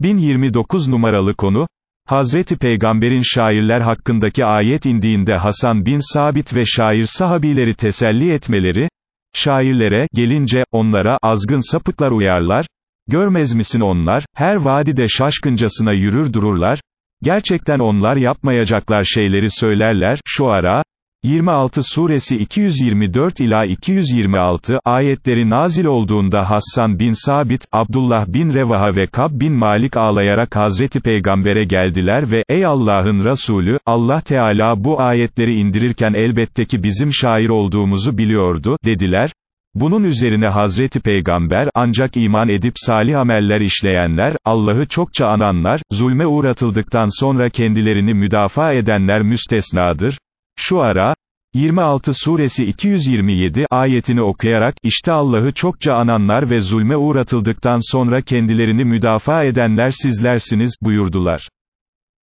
1029 numaralı konu, Hazreti Peygamber'in şairler hakkındaki ayet indiğinde Hasan bin Sabit ve şair sahabileri teselli etmeleri, şairlere, gelince, onlara, azgın sapıklar uyarlar, görmez misin onlar, her vadide şaşkıncasına yürür dururlar, gerçekten onlar yapmayacaklar şeyleri söylerler, şu ara, 26 suresi 224 ila 226 ayetleri nazil olduğunda Hassan bin Sabit, Abdullah bin Revaha ve Kab bin Malik ağlayarak Hazreti Peygamber'e geldiler ve, ey Allah'ın Resulü, Allah Teala bu ayetleri indirirken elbette ki bizim şair olduğumuzu biliyordu, dediler. Bunun üzerine Hazreti Peygamber, ancak iman edip salih ameller işleyenler, Allah'ı çokça ananlar, zulme uğratıldıktan sonra kendilerini müdafaa edenler müstesnadır. Şu ara, 26 suresi 227 ayetini okuyarak, işte Allah'ı çokça ananlar ve zulme uğratıldıktan sonra kendilerini müdafaa edenler sizlersiniz, buyurdular.